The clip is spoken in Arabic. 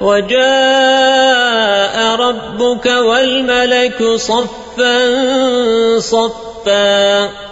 وجاء ربك والملك صفا صفا